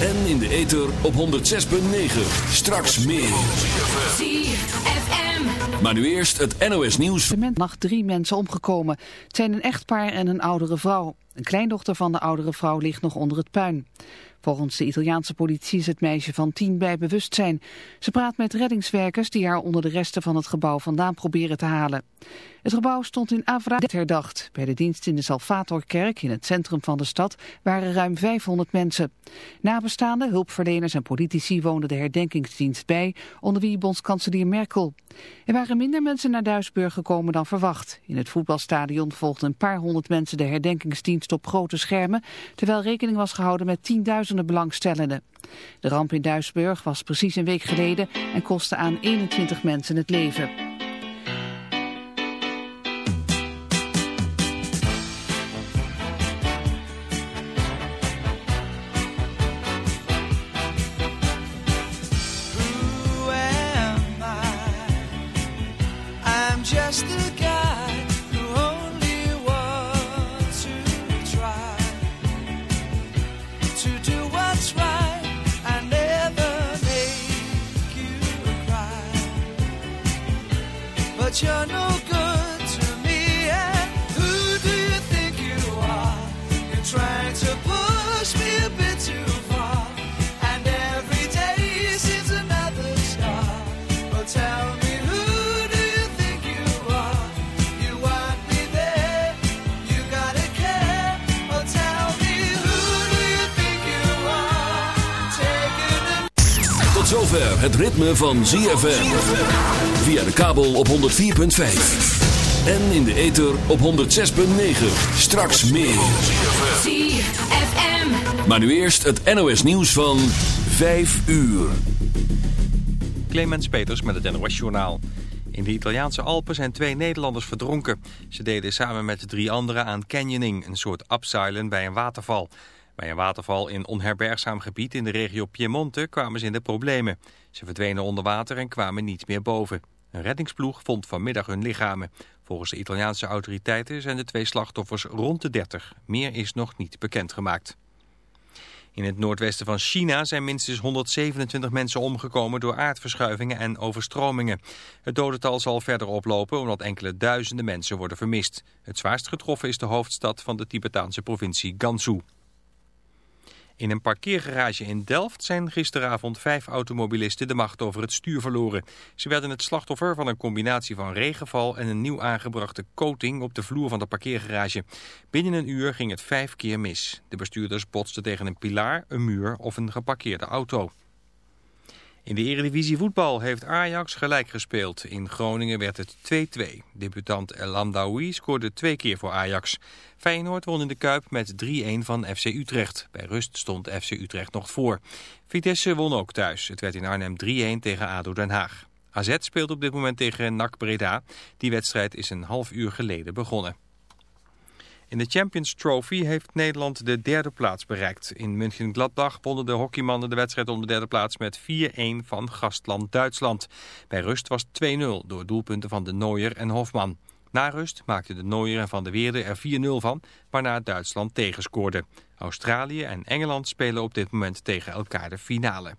En in de ether op 106.9. Straks meer. ZFM. Maar nu eerst het NOS nieuws. De nacht drie mensen omgekomen. Het zijn een echtpaar en een oudere vrouw. Een kleindochter van de oudere vrouw ligt nog onder het puin. Volgens de Italiaanse politie is het meisje van tien bij bewustzijn. Ze praat met reddingswerkers die haar onder de resten van het gebouw vandaan proberen te halen. Het gebouw stond in Avra herdacht. Bij de dienst in de Salvatorkerk in het centrum van de stad waren ruim 500 mensen. Nabestaanden, hulpverleners en politici woonden de herdenkingsdienst bij, onder wie bondskanselier Merkel. Er waren minder mensen naar Duisburg gekomen dan verwacht. In het voetbalstadion volgden een paar honderd mensen de herdenkingsdienst op grote schermen, terwijl rekening was gehouden met tienduizenden belangstellenden. De ramp in Duisburg was precies een week geleden en kostte aan 21 mensen het leven. eternal zover het ritme van ZFM. Via de kabel op 104.5. En in de ether op 106.9. Straks meer. ZFM. Maar nu eerst het NOS nieuws van 5 uur. Clemens Peters met het NOS Journaal. In de Italiaanse Alpen zijn twee Nederlanders verdronken. Ze deden samen met drie anderen aan canyoning, een soort upsilon bij een waterval. Bij een waterval in onherbergzaam gebied in de regio Piemonte kwamen ze in de problemen. Ze verdwenen onder water en kwamen niet meer boven. Een reddingsploeg vond vanmiddag hun lichamen. Volgens de Italiaanse autoriteiten zijn de twee slachtoffers rond de 30. Meer is nog niet bekendgemaakt. In het noordwesten van China zijn minstens 127 mensen omgekomen door aardverschuivingen en overstromingen. Het dodental zal verder oplopen omdat enkele duizenden mensen worden vermist. Het zwaarst getroffen is de hoofdstad van de Tibetaanse provincie Gansu. In een parkeergarage in Delft zijn gisteravond vijf automobilisten de macht over het stuur verloren. Ze werden het slachtoffer van een combinatie van regenval en een nieuw aangebrachte coating op de vloer van de parkeergarage. Binnen een uur ging het vijf keer mis. De bestuurders botsten tegen een pilaar, een muur of een geparkeerde auto. In de eredivisie voetbal heeft Ajax gelijk gespeeld. In Groningen werd het 2-2. Debutant El scoorde twee keer voor Ajax. Feyenoord won in de Kuip met 3-1 van FC Utrecht. Bij rust stond FC Utrecht nog voor. Vitesse won ook thuis. Het werd in Arnhem 3-1 tegen ADO Den Haag. AZ speelt op dit moment tegen NAC Breda. Die wedstrijd is een half uur geleden begonnen. In de Champions Trophy heeft Nederland de derde plaats bereikt. In München-Gladbach wonnen de hockeymannen de wedstrijd om de derde plaats met 4-1 van gastland Duitsland. Bij rust was 2-0 door doelpunten van de Nooier en Hofman. Na rust maakten de Nooier en Van der Weerde er 4-0 van, waarna Duitsland tegenscoorde. Australië en Engeland spelen op dit moment tegen elkaar de finale.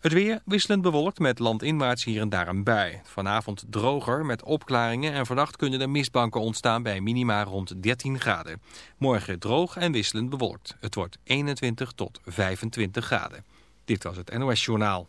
Het weer wisselend bewolkt met landinwaarts hier en daar een bui. Vanavond droger met opklaringen en vannacht kunnen er mistbanken ontstaan bij minima rond 13 graden. Morgen droog en wisselend bewolkt. Het wordt 21 tot 25 graden. Dit was het NOS Journaal.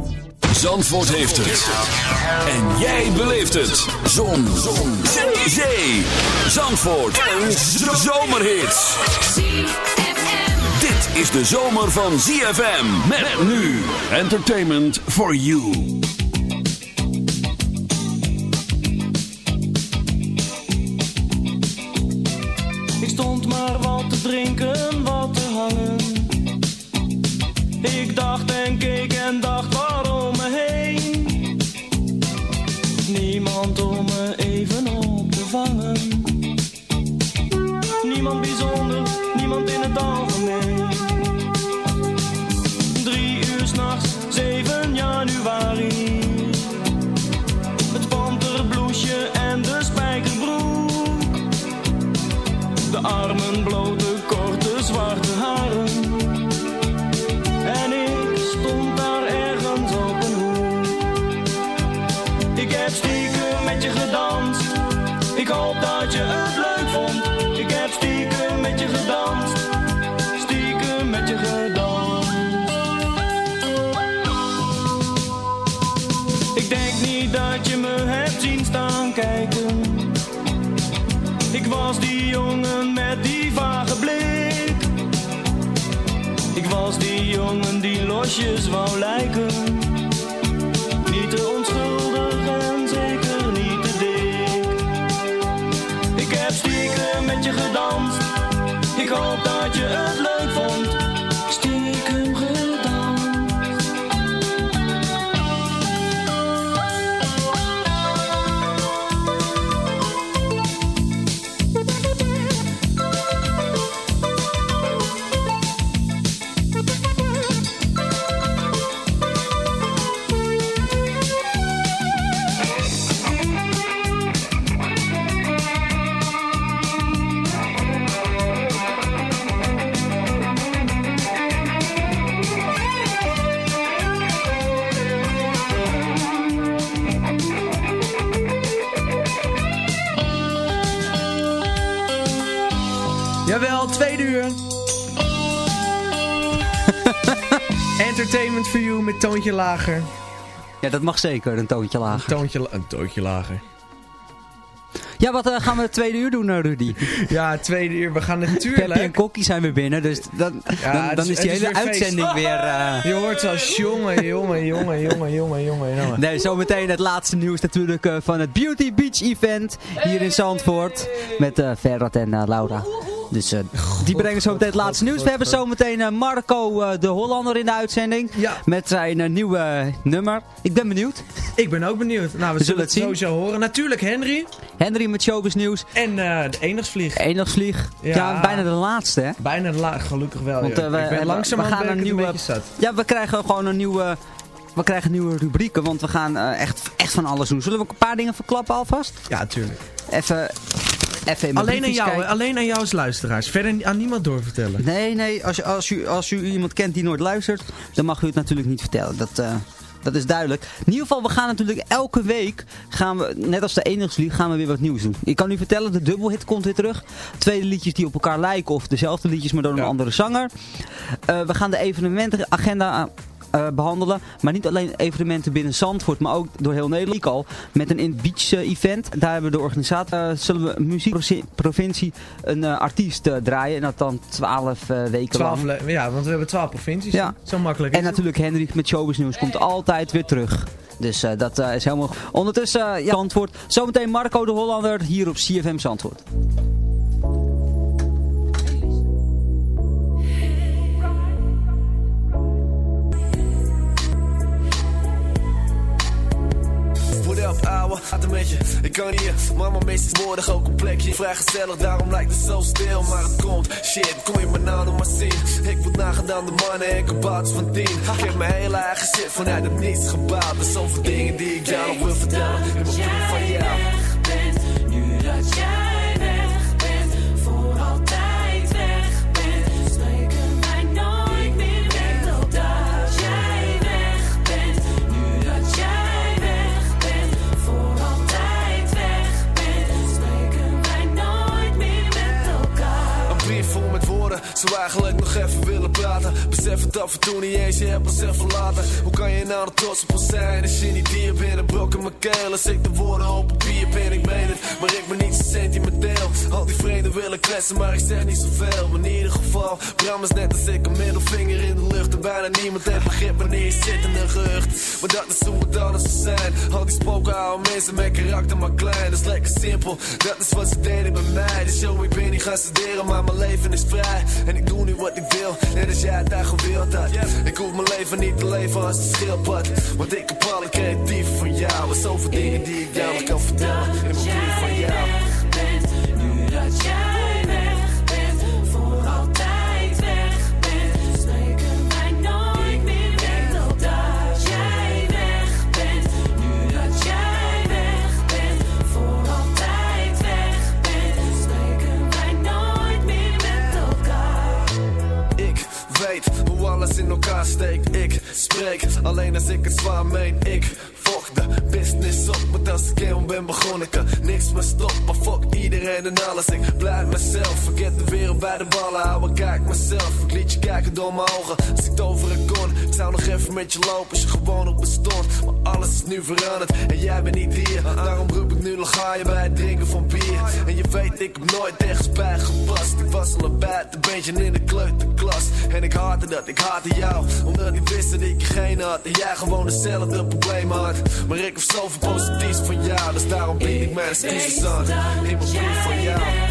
Zandvoort heeft het. En jij beleeft het. Zon. Zon. Zee. Zandvoort. Een zomerhit. Dit is de zomer van ZFM. Met nu. Entertainment for you. Ik stond maar wat te drinken, wat te hangen. Ik dacht en keek en dacht You met toontje lager. Ja, dat mag zeker, een toontje lager. Toontje, la- een toontje lager. Ja, wat eh, gaan we het tweede uur doen, eh, Rudy? Ja, tweede uur. We gaan Peppy en natuurlijk... Kokkie zijn weer binnen, dus dan, Ja, dan, is- is die hele weer feest. uitzending weer... eh, Je hoort zelfs jongen, jongen, jongen, jongen, jongen, jongen. Nee, zometeen het laatste nieuws natuurlijk van het Beauty Beach Event hier in Zandvoort. Met Ferrat en Laura. Dus eh, die brengen zometeen het laatste nieuws. We hebben zometeen eh, Marco eh, de Hollander in de uitzending. Ja. Met zijn nieuwe nummer. Ik ben benieuwd. Ik ben ook benieuwd. Nou, we, We zullen het zien. sowieso horen. Natuurlijk Henry Henry met Showbiz Nieuws. en de enigsvlieg. Enigsvlieg. Ja. Ja. bijna de laatste hè. Bijna de laag, gelukkig wel. Want, we- ik ben we- langzaam we aan gaan een nieuwe-. Ja, we krijgen gewoon een nieuwe... We krijgen nieuwe rubrieken, want we gaan eh, echt, echt van alles doen. Zullen we ook een paar dingen verklappen alvast? Ja, tuurlijk. Even, even in mijn Alleen aan jou, kijken. hè? alleen aan jou als luisteraars. Verder aan niemand doorvertellen. Nee, nee, als, je, als, u, als u iemand kent die nooit luistert, dan mag u het natuurlijk niet vertellen. Dat, eh, dat is duidelijk. In ieder geval, we gaan natuurlijk elke week, gaan we, net als de Enigslied, gaan we weer wat nieuws doen. Ik kan u vertellen, de dubbelhit komt weer terug. Tweede liedjes die op elkaar lijken of dezelfde liedjes, maar door een Ja. andere zanger. Eh, we gaan de evenementenagenda eh, behandelen. Maar niet alleen evenementen binnen Zandvoort, maar ook door heel Nederland al. Met een in beach eh, event. Daar hebben we de organisator, eh, zullen we muziekprovincie een eh, artiest draaien. En dat dan 12 eh, weken Twaalf lang. le- ja, want we hebben twaalf provincies. Ja. Zo makkelijk En is het. natuurlijk Hendrik met Showbiz Nieuws komt altijd weer terug. Dus eh, dat is helemaal... Ondertussen, ja, Zandvoort. Zometeen Marco de Hollander hier op CFM Zandvoort. Up, ouwe? Gaat een beetje. Ik kan hier. Mama, meest woordig ook een plekje. Vrij gezellig, daarom lijkt het zo stil. Maar het komt, shit, kom je me nou nog maar zien. Ik word nagedaan de mannen en kabouts van tien. Ik heb mijn hele eigen shit vanuit het niets gebouwd. Er zoveel dingen die ik jou nog wil vertellen. In mijn brief van jou. Nu dat jij zou eigenlijk nog even willen praten. Besef het af en toe niet eens, je hebt ons verlaten. Hoe kan je nou er trots op zijn als je niet hier bent? Een brok in mijn keel als ik de woorden op papier ben. Ik meen het, maar ik ben niet zo sentimenteel. Al die vrienden willen kletsen, maar ik zeg niet zoveel. In ieder geval, Bram is net als ik een middelvinger in de lucht. En bijna niemand heeft begrip wanneer je zit in een gerucht. Maar dat is hoe het anders zijn. Al die spoken houden mensen met karakter maar klein. Dat is lekker simpel, dat is wat ze deden bij mij. Dus yo, ik ben niet gaan studeren, maar mijn leven is vrij. En ik doe nu wat ik wil, net als jij het daar gewild had. Ik hoef mijn leven niet te leven als een schildpad. Want ik heb alle creatief van jou. Er zoveel dingen die ik jou kan elkaar steekt. Ik spreek alleen als ik het zwaar meen. Ik business op, want als ik helemaal ben begonnen, niks meer stoppen. Fuck iedereen en alles. Ik blijf mezelf. Vergeet de wereld bij de ballen houden. Kijk mezelf. Ik liet je kijken door mijn ogen. Als ik toveren kon, ik zou nog even met je lopen als je gewoon nog bestond. Maar alles is nu veranderd en jij bent niet hier. Daarom roep ik nu nog ga bij het drinken van bier. En je weet, ik heb nooit ergens bij gepast. Ik was al een bad, een beetje in de kleuterklas. En ik haatte dat, ik haatte jou. Omdat ik wist dat ik geen had. En jij gewoon hetzelfde probleem had. Maar ik heb zoveel positiefs van jou. Dus daarom bied ik mijn excuses aan. Mijn brief van jou.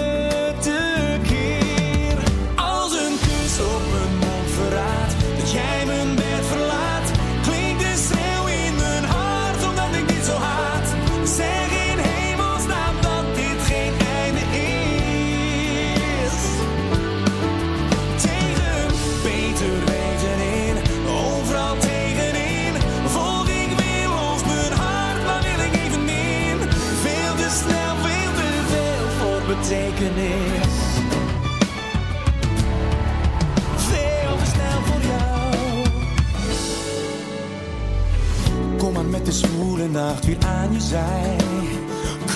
nacht weer aan je zij.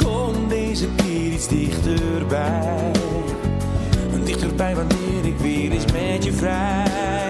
Kom deze keer iets dichterbij. Dichterbij wanneer ik weer eens met je vrij.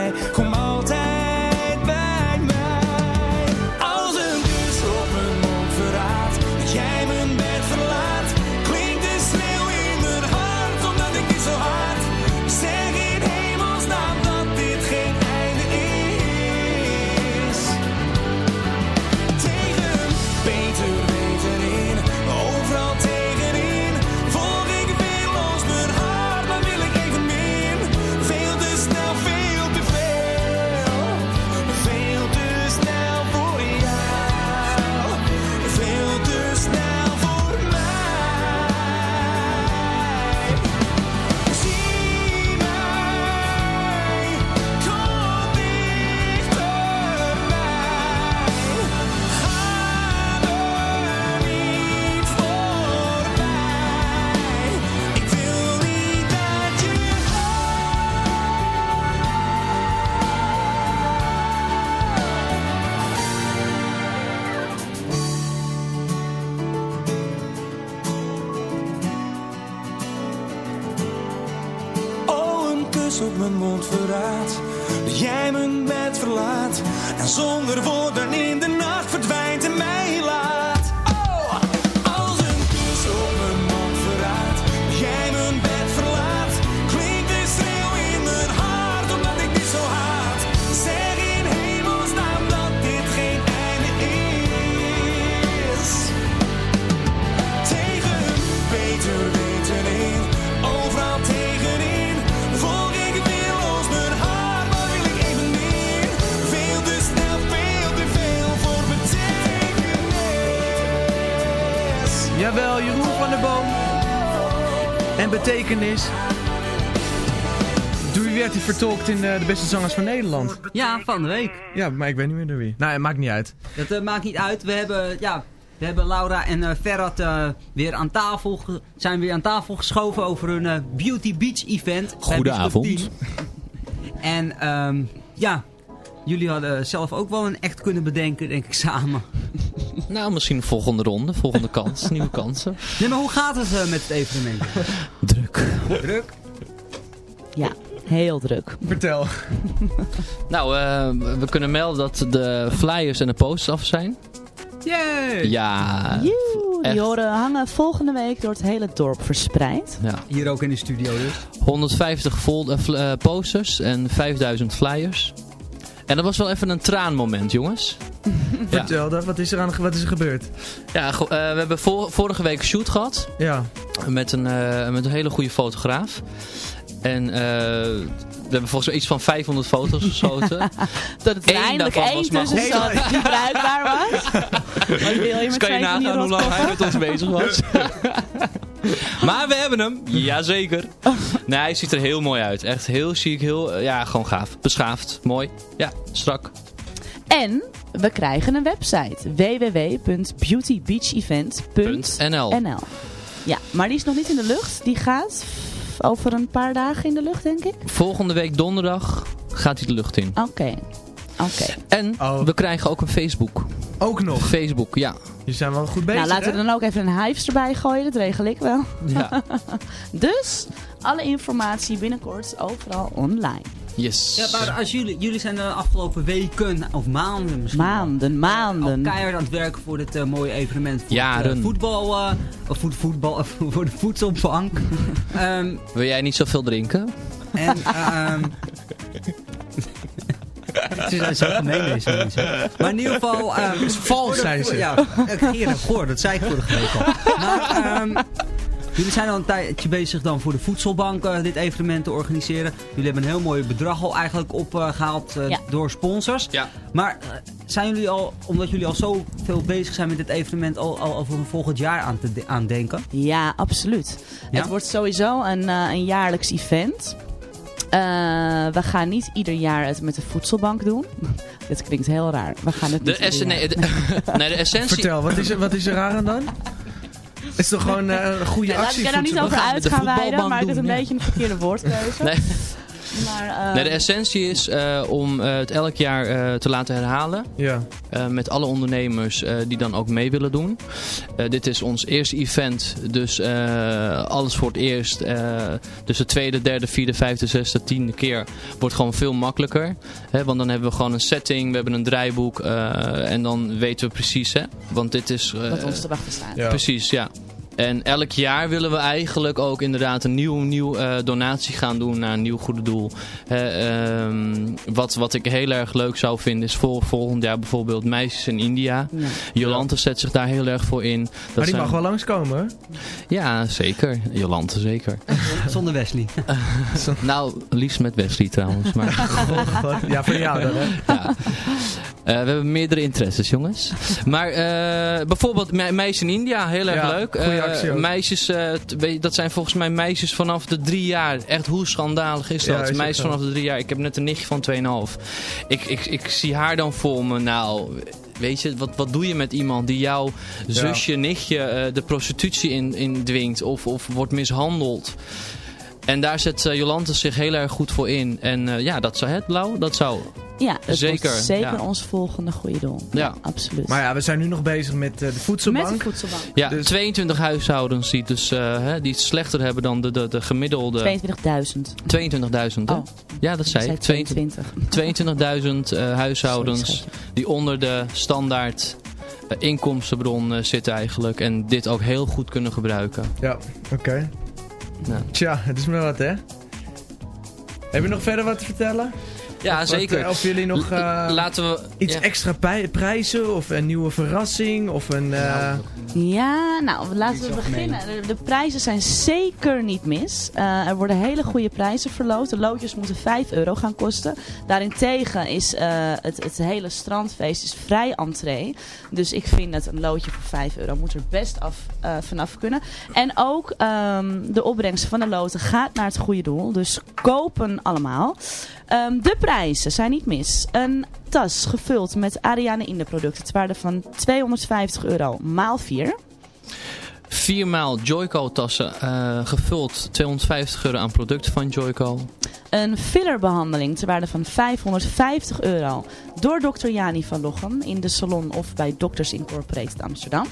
Vertolkt in eh, de beste zangers van Nederland? Ja, van de week. Ja, maar ik weet niet meer door wie. Nou, het maakt niet uit. Dat eh, maakt niet uit. We hebben, ja, we hebben Laura en eh Ferrat eh, weer aan tafel, zijn weer aan tafel geschoven over hun eh, Beauty Beach event. Goedenavond. Bislop 10. En ehm, ja, jullie hadden zelf ook wel een act kunnen bedenken, denk ik, samen. Nou, misschien volgende ronde, volgende kans, nieuwe kansen. Nee, maar hoe gaat het eh, met het evenement? Druk. Druk? Ja, heel druk. Vertel. Nou, eh, we kunnen melden dat de flyers en de posters af zijn. Yay! Ja. Joe, die horen hangen volgende week door het hele dorp verspreid. ja. Hier ook in de studio dus. 150 vol, eh, eh, posters en 5000 flyers. En dat was wel even een traanmoment, jongens. Ja, Vertel dat. Wat is er, aan, wat is er gebeurd? ja eh, we hebben vor- vorige week een shoot gehad. Ja. Met een, eh, met een hele goede fotograaf. En eh, we hebben volgens mij iets van 500 foto's geschoten. Dat het eindelijk één tussen goed. zat die bruikbaar was. Dus kan je nagaan hoe lang hij met ons bezig was. maar we hebben hem. Jazeker. Nee, hij ziet er heel mooi uit. Echt heel chic. Heel, eh, ja, gewoon gaaf. Beschaafd. Mooi. Ja, strak. En we krijgen een website. www.beautybeachevent.nl NL. Ja, maar die is nog niet in de lucht. Die gaat over een paar dagen in de lucht, denk ik. Volgende week donderdag gaat hij de lucht in. Oké. Oké. En Oh. we krijgen ook een Facebook. Ook nog. Facebook, ja. Je zijn wel goed bezig, Nou, laten we dan ook even een hives erbij gooien. Dat regel ik wel. ja. Dus, alle informatie binnenkort overal online. Yes. Ja, maar als jullie, jullie zijn de afgelopen weken of maanden misschien Maanden, al maanden. keihard aan het werken voor dit eh, mooie evenement. Voor Jaren. Het, eh, voetbal, eh, of voor, de voetbal, voor de voedselbank. Ehm, Wil jij niet zoveel drinken? en, ehm Het is zo gemeen deze mensen. Maar in ieder geval... ehm, is vals, zei ze. Ja, ik Gerard Goor, dat zei ik vorige week al. Maar ehm, jullie zijn al een tijdje bezig dan voor de voedselbank eh, dit evenement te organiseren. Jullie hebben een heel mooi bedrag al eigenlijk opgehaald eh, Ja. door sponsors. Ja. Maar eh, zijn jullie al, omdat jullie al zo veel bezig zijn met dit evenement, al, al over volgend jaar aan te de- aan denken? Ja, absoluut. Ja? Het wordt sowieso een, eh, een jaarlijks event. Eh, we gaan niet ieder jaar het met de voedselbank doen. Dit klinkt heel raar. We gaan het De, niet jaar- nee, de, nee, de essentie... Vertel, wat is er, wat is er raar aan dan? Het is toch gewoon eh, een goede laat actie? ik er nou niet over uit gaan wijden, maar het is een beetje een verkeerde woordkeuze. Nee. Maar, eh, Nee, de essentie is eh, om eh, het elk jaar eh, te laten herhalen. Ja. eh, met alle ondernemers eh, die dan ook mee willen doen. Eh, dit is ons eerste event, dus eh, alles voor het eerst. eh, dus de tweede, derde, vierde, vijfde, zesde, tiende keer wordt gewoon veel makkelijker. Hè, want dan hebben we gewoon een setting, we hebben een draaiboek eh, en dan weten we precies. Hè, want dit is... eh, wat ons te wachten staat. Ja. Precies, ja. En elk jaar willen we eigenlijk ook inderdaad een nieuw, nieuw eh, donatie gaan doen naar een nieuw goede doel. Hè, ehm, wat, wat ik heel erg leuk zou vinden is voor volgend jaar bijvoorbeeld Meisjes in India. Ja. Jolante zet zich daar heel erg voor in. Dat Maar die zijn- mag wel langskomen, hoor. Ja, zeker. Jolante zeker. Zonder Wesley. nou, liefst met Wesley trouwens. Maar? Ja, voor jou dan, hè? ja. Eh, we hebben meerdere interesses, jongens. Maar eh, bijvoorbeeld me meisjes in India, heel erg Ja, leuk. Eh, meisjes, eh, dat zijn volgens mij meisjes vanaf de drie jaar. Echt, hoe schandalig is Ja, dat? is meisjes vanaf de drie jaar. Ik heb net een nichtje van 2,5. Ik, ik, ik zie haar dan voor me. Nou, weet je, wat, wat doe je met iemand die jouw zusje, nichtje eh, de prostitutie in, in dwingt of, of wordt mishandeld? En daar zet eh, Jolante zich heel erg goed voor in. En eh, ja, dat zou het blauw, dat zou Ja, dat zeker. wordt zeker ja. ons volgende goede doel. Ja. absoluut. Maar ja, we zijn nu nog bezig met eh, de voedselbank. Met de voedselbank. Ja, 22 huishoudens die, dus, eh, hè, die het slechter hebben dan de, de, de gemiddelde... 22.000. 22.000, hè? Oh. Ja, dat zei Ik ik. zei 22 22. 22.000 eh, huishoudens Sorry, die onder de standaard inkomstenbron zitten eigenlijk. En dit ook heel goed kunnen gebruiken. Ja, oké. Ja. Tja, het is maar wat, hè? Heb je nog verder wat te vertellen? Ja, Of zeker. eh, of jullie nog eh, Laten we... iets ja. extra prijzen of een nieuwe verrassing of een... eh, Ja, nou laten we beginnen. De, de prijzen zijn zeker niet mis. Eh, er worden hele goede prijzen verloot. De loodjes moeten 5 euro gaan kosten. Daarentegen is eh, het, het hele strandfeest is vrij entree. Dus ik vind dat een loodje voor 5 euro moet er best af, eh, vanaf kunnen. En ook ehm, de opbrengst van de loten gaat naar het goede doel. Dus kopen allemaal. Ehm, de prijzen zijn niet mis. Een tas gevuld met Ariane Inde producten. Waarde van 250 euro maal 4. Viermaal Joyco tassen eh, gevuld 250 euro aan producten van Joyco. Een fillerbehandeling ter waarde van 550 euro door Dr. Jani van Lochem in de salon of bij Doctors Incorporated Amsterdam.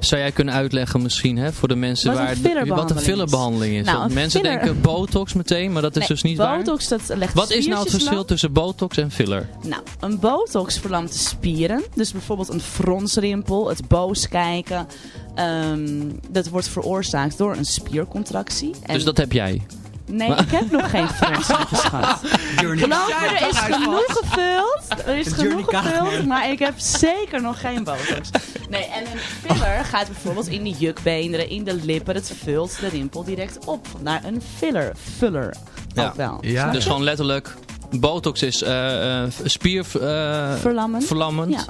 Zou jij kunnen uitleggen misschien hè, voor de mensen Wat een waar fillerbehandeling wat een fillerbehandeling is? Nou, een mensen filler- denken botox meteen, maar dat is Nee, dus niet botox, dat legt waar. Wat is nou het verschil tussen botox en filler? Nou, een botox verlamt de spieren. Dus bijvoorbeeld een fronsrimpel, het boos kijken. Ehm, dat wordt veroorzaakt door een spiercontractie. En Dus dat heb jij. Nee, ik heb nog geen fronsrimpel gehad. Geloof me, er is genoeg gevuld. Er is genoeg gevuld, maar ik heb zeker nog geen botox. Nee, en een filler gaat bijvoorbeeld in de jukbeenderen, in de lippen. Het vult de rimpel direct op. Vandaar een filler. Fuller. Ook wel. Ja. Dus gewoon letterlijk, botox is eh, eh, spier eh, Verlammend. verlammend. Ja.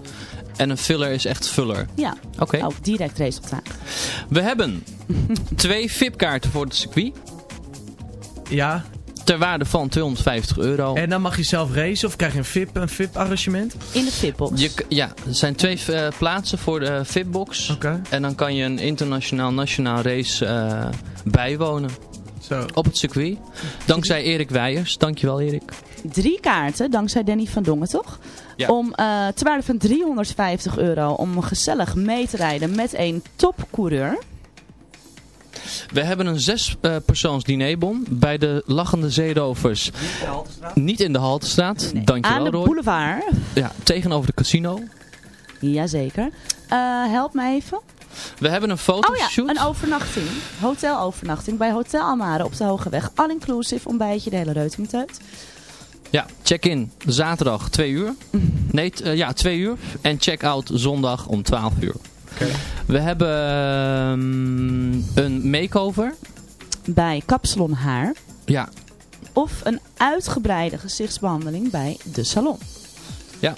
En een filler is echt fuller. Ja, Oké. ook direct resultaat. We hebben twee VIP-kaarten voor het circuit. ja, Ter waarde van 250 euro. en dan mag je zelf racen of krijg je een VIP, een VIP arrangement? In de k- ja, er zijn twee eh, plaatsen voor de VIP-box. Oké. En dan kan je een internationaal nationaal race eh, bijwonen Zo. op het circuit. Dankzij Erik Weijers. Dankjewel Erik. Drie kaarten, dankzij Danny van Dongen toch? Ja. Om uh, waarde van 350 euro om gezellig mee te rijden met een topcoureur. We hebben een zes eh, persoons dinerbon bij de Lachende Zeerovers. Niet in de Haltestraat. Dankjewel Aan de Roy. boulevard. Ja, tegenover de casino. Jazeker. Uh, help me even. We hebben een Oh fotoshoot. ja, een overnachting. Hotelovernachting bij Hotel Almare op de Hogeweg. All inclusive, ontbijtje, de hele reutingteut. Ja, check-in zaterdag 2 uur. Nee, eh, ja, 2 uur. En check-out zondag om 12 uur. We hebben ehm, een makeover. Bij Kapsalon Haar. Ja, Of een uitgebreide gezichtsbehandeling bij De Salon. ja.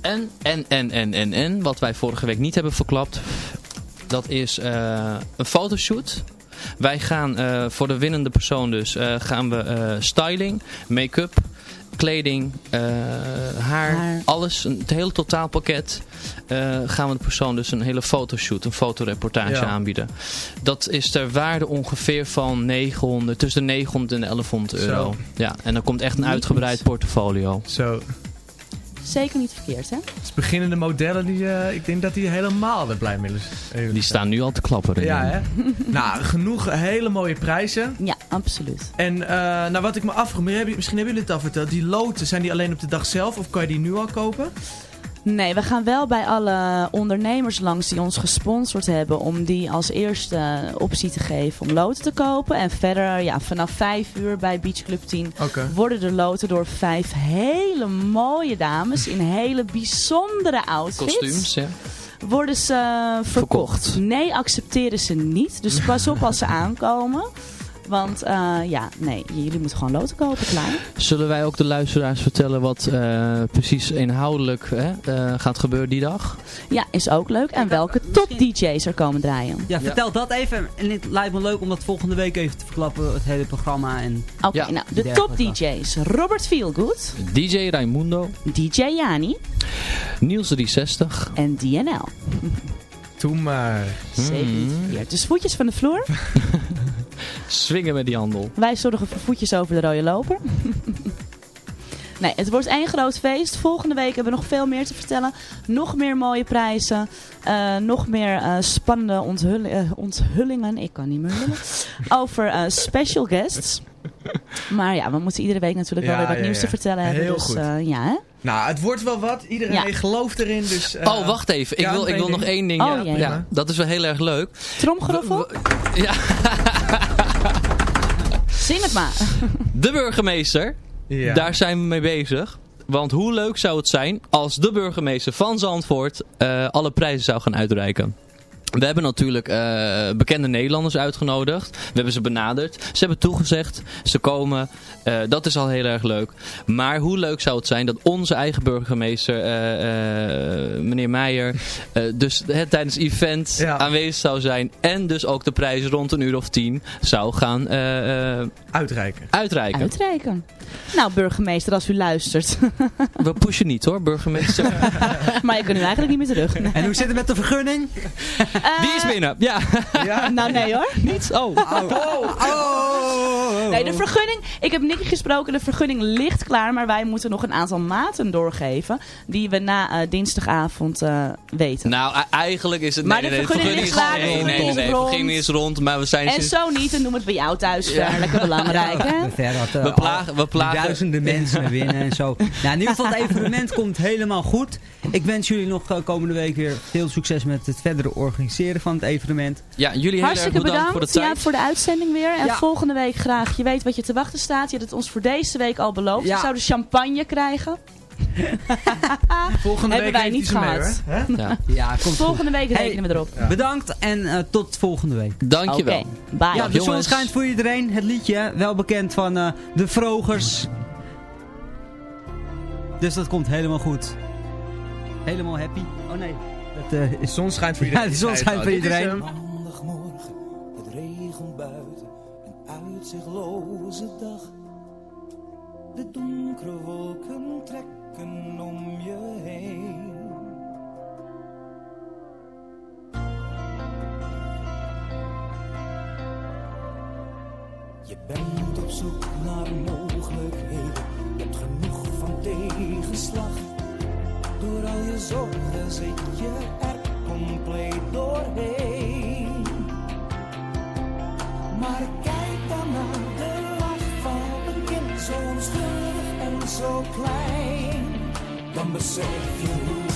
En, en, en, en, en, en, wat wij vorige week niet hebben verklapt. Dat is eh, een fotoshoot. Wij gaan eh, voor de winnende persoon dus eh, gaan we eh, styling, make-up, kleding, eh, haar, Haar. alles, een, het hele totaalpakket. eh, gaan we de persoon dus een hele fotoshoot, een fotoreportage Ja. aanbieden. Dat is ter waarde ongeveer van 900, tussen de 900 en 1100 euro. Zo. Ja, en dan komt echt een uitgebreid portfolio. Zo. Zeker niet verkeerd, hè? Dus beginnende modellen, die, eh, ik denk dat die helemaal er blij mee zijn. Die staan nu al te klapperen. Ja, hè? nou, genoeg hele mooie prijzen. Ja, absoluut. En eh, nou, wat ik me afvroeg, misschien hebben jullie het al verteld. Die loten, zijn die alleen op de dag zelf of kan je die nu al kopen? Nee, we gaan wel bij alle ondernemers langs die ons gesponsord hebben om die als eerste optie te geven om loten te kopen. En verder, ja, vanaf 5 uur bij Beach Club 10 Oké. worden de loten door vijf hele mooie dames in hele bijzondere outfits. Kostuums, ja. Worden ze verkocht. Verkocht. Nee, accepteren ze niet. Dus pas op als ze aankomen. Want eh, ja, nee, jullie moeten gewoon loten kopen, klaar. Zullen wij ook de luisteraars vertellen wat eh, precies inhoudelijk hè, eh, gaat gebeuren die dag? Ja, is ook leuk. En welke top DJ's er komen draaien. Ja, vertel dat even. En het lijkt me leuk om dat volgende week even te verklappen, het hele programma. En Oké, Ja. nou, de top. DJ's. Robert Feelgood, DJ Raimundo, DJ Jani Niels 360. en DNL. Toen maar. Zeker niet Hmm. Dus voetjes van de vloer. Swingen met die handel. Wij zorgen voor voetjes over de rode loper. Nee, het wordt één groot feest. Volgende week hebben we nog veel meer te vertellen. Nog meer mooie prijzen. eh, nog meer eh, spannende eh, onthullingen. Ik kan niet meer hullen. Over eh, special guests. Maar ja, we moeten iedere week natuurlijk wel weer wat ja, nieuws ja. te vertellen hebben. Heel dus goed. eh, ja, hè? Nou, het wordt wel wat. Iedereen Ja. gelooft erin. Dus, eh, oh, wacht even. Ik wil, ik wil nog één ding. Oh, ja, jee. ja, dat is wel heel erg leuk. Tromgeroffel? Ja. Zing het maar. De burgemeester, Ja. daar zijn we mee bezig. Want hoe leuk zou het zijn als de burgemeester van Zandvoort eh, alle prijzen zou gaan uitreiken. We hebben natuurlijk eh, bekende Nederlanders uitgenodigd. We hebben ze benaderd. Ze hebben toegezegd. Ze komen. Eh, dat is al heel erg leuk. Maar hoe leuk zou het zijn dat onze eigen burgemeester, eh, eh, meneer Meijer, eh, dus het tijdens het event Ja. aanwezig zou zijn. En dus ook de prijzen rond een uur of tien zou gaan eh, eh, Uitreiken. uitreiken. Uitreiken. Nou, burgemeester, als u luistert. We pushen niet hoor, burgemeester. maar je kunt nu eigenlijk niet meer terug. Nee. En hoe zit het met de vergunning? Die is binnen. Ja. Nou, nee hoor. Niets. Oh. Nee, de vergunning. Ik heb Nicky gesproken. De vergunning ligt klaar. Maar wij moeten nog een aantal maten doorgeven. Die we na eh, dinsdagavond eh, weten. Nou, e- eigenlijk is het... Maar nee, de nee, vergunning is ligt klaar, de Nee, nee, nee, vergunning de rond. vergunning is rond. Maar we zijn en sinds... zo niet, dan doen we het bij jou thuis. Ja. Ja. Lekker belangrijk, hè? Eh, We plagen- we plagen- duizenden mensen winnen en zo. Nou, in ieder geval, het evenement komt helemaal goed. Ik wens jullie nog eh, komende week weer veel succes met het verdere organiseren van het evenement. Ja, jullie heel erg Hartstikke bedankt, bedankt, voor de ja, voor de uitzending weer. En Ja. volgende week graag. Je weet wat je te wachten staat. Je hebt het ons voor deze week al beloofd. Ja. We zouden champagne krijgen. Volgende Hebben week wij heeft niet mee, gehad. hoor. Hè? Ja. Ja, komt Volgende week Hey, rekenen we erop. Bedankt en eh, tot volgende week. Dankjewel. Oké, bye. Ja, de zon schijnt voor iedereen. Het liedje, wel bekend van eh, de Vrogers. Dus dat komt helemaal goed. Helemaal happy. Oh nee, De is... zon schijnt voor Ja, iedereen. de zon schijnt voor iedereen. Maandagmorgen, het regent buiten, een uitzichtloze dag. De donkere wolken trekken om je heen. Je bent op zoek naar mogelijkheden, je hebt genoeg van tegenslag. Door al je zorgen zit je er compleet doorheen. Maar kijk dan naar de lach van een kind, zo onschuldig en zo klein. Dan besef je hoe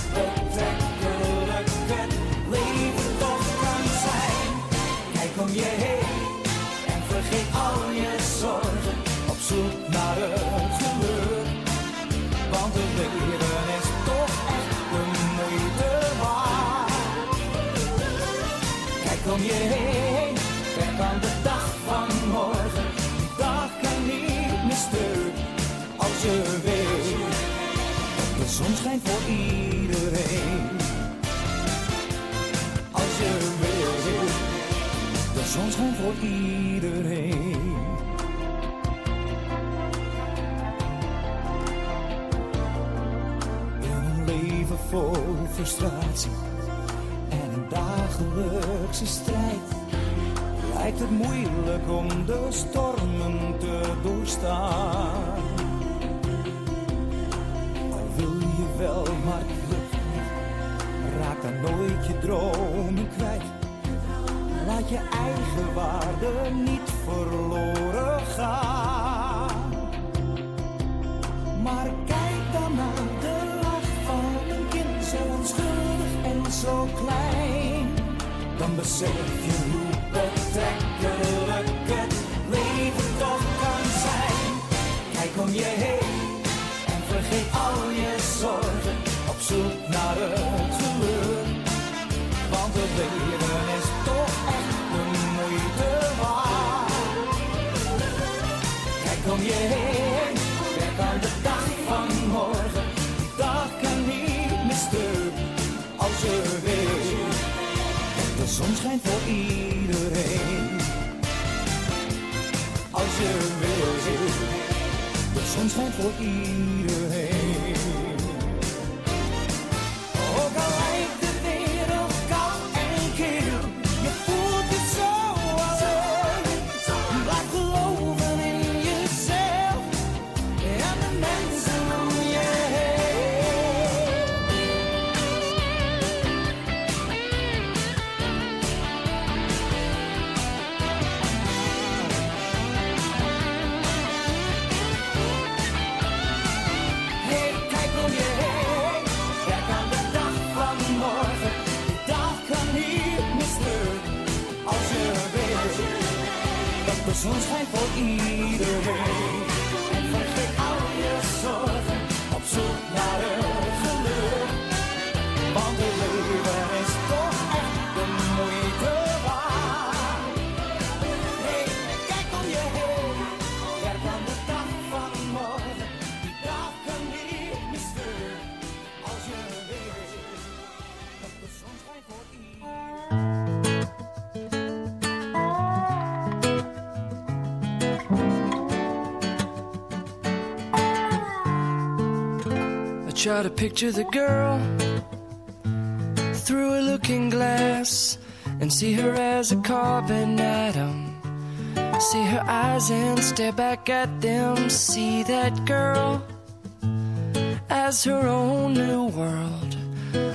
je aan de dag van morgen. Die dag kan niet meer stuk als je weet. De zon schijnt voor iedereen. Als je weet, de zon schijnt voor iedereen. In een leven vol frustratie dagelijkse strijd lijkt het moeilijk om de stormen te doorstaan. Al wil je wel, maar het niet. Raak dan nooit je dromen kwijt. Laat je eigen waarde niet verloren gaan. Dan besef je zon schijnt voor iedereen. Als je weet, de zon schijnt voor iedereen. De zon schijnt voor iedereen. Try to picture the girl through a looking glass and see her as a carbon atom. See her eyes and stare back at them. See that girl as her own new world.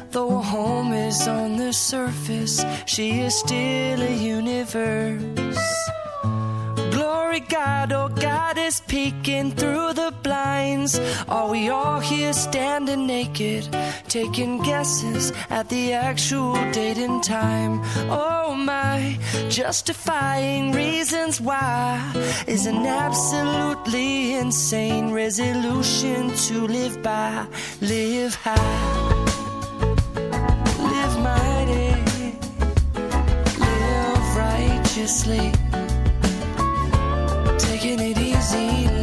Though home is on the surface, she is still a universe. Glory God, oh God is peeking through the blinds. Are we all here standing naked, taking guesses at the actual date and time? Oh my, justifying reasons why is an absolutely insane resolution to live by. Live high, live mighty, live righteously. Taking it easy,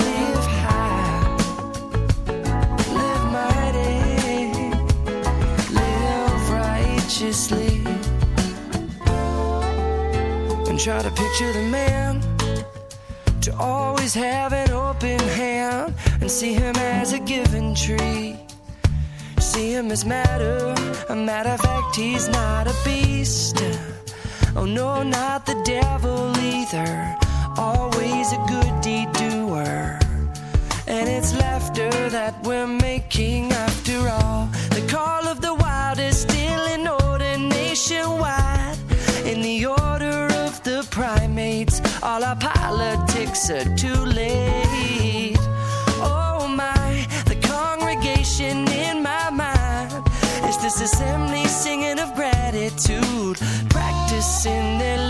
And try to picture the man to always have an open hand and see him as a given tree. See him as matter, a matter of fact, he's not a beast. Oh no, not the devil either. Always a good deed doer. And it's laughter that we're making after all. The call of the wild is still in order nationwide. In the order the primates, all our politics are too late. Oh my, the congregation in my mind is this assembly singing of gratitude, practicing their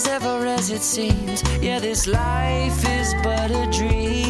is ever as it seems. Yeah, this life is but a dream.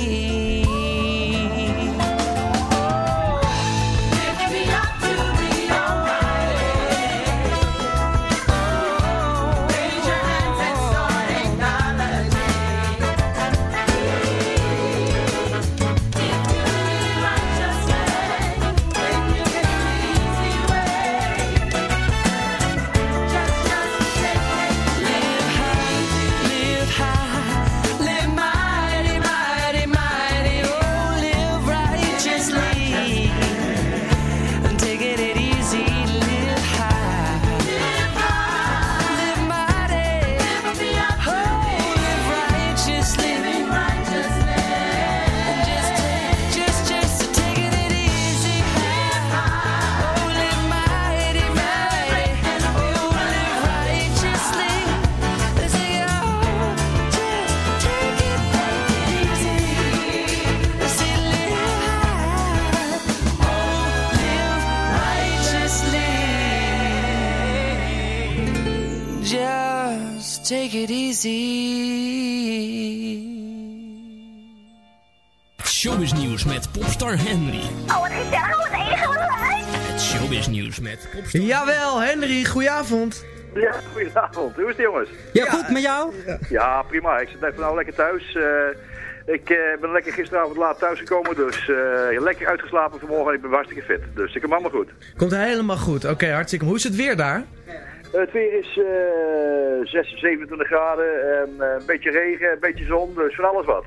Take it easy. Showbiz nieuws met popstar Henry. Oh, wat gezellig, wat enige wat leuk. Het showbiz nieuws met popstar... Jawel, Henry, goedenavond. Ja, goedenavond. Hoe is het jongens? Ja, goed met jou? Ja, prima. Ik zit even nou lekker thuis. Eh, ik eh, ben lekker gisteravond laat thuis gekomen, dus eh, lekker uitgeslapen vanmorgen en ik ben hartstikke fit. Dus ik heb allemaal goed. Komt helemaal goed. Oké, hartstikke. Hoe is het weer daar? Eh, het weer is eh 6, 27 graden, en, eh, een beetje regen, een beetje zon, dus van alles wat.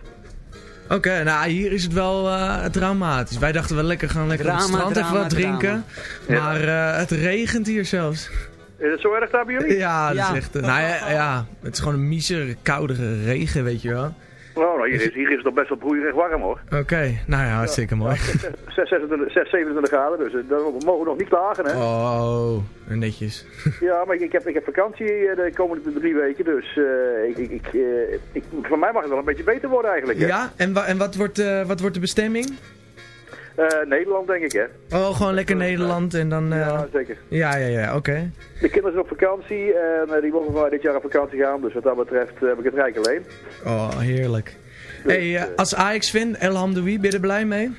Oké, nou hier is het wel eh, dramatisch. Wij dachten wel lekker gaan lekker op het Drama, strand even wat drinken. drama. Maar eh, het regent hier zelfs. Is het zo erg daar bij jullie? Ja, dat is echt... eh, nou ja, ja, het is gewoon een miezere, koudere regen, weet je wel. Oh, nou, hier, is, hier is het nog best wel broeierig warm hoor. Oké, nou ja, hartstikke mooi. 6, 26, 6, 27 graden, dus eh, daar mogen we nog niet klagen hè. Oh, netjes. Ja, maar ik, ik, heb, ik heb vakantie eh, de komende drie weken, dus eh, ik, ik, ik, ik, voor mij mag het wel een beetje beter worden eigenlijk. Hè? Ja, en, wa en wat, wordt, wat wordt de bestemming? Eh, Nederland denk ik hè. Oh, gewoon lekker Nederland en dan... eh, Ja, zeker. Ja, ja, ja, oké. De kinderen zijn op vakantie en eh, die mogen mij dit jaar op vakantie gaan, dus wat dat betreft eh, heb ik het rijk alleen. Oh, heerlijk. hey, eh, als Ajax-fan, El Hamdoui, ben je er blij mee?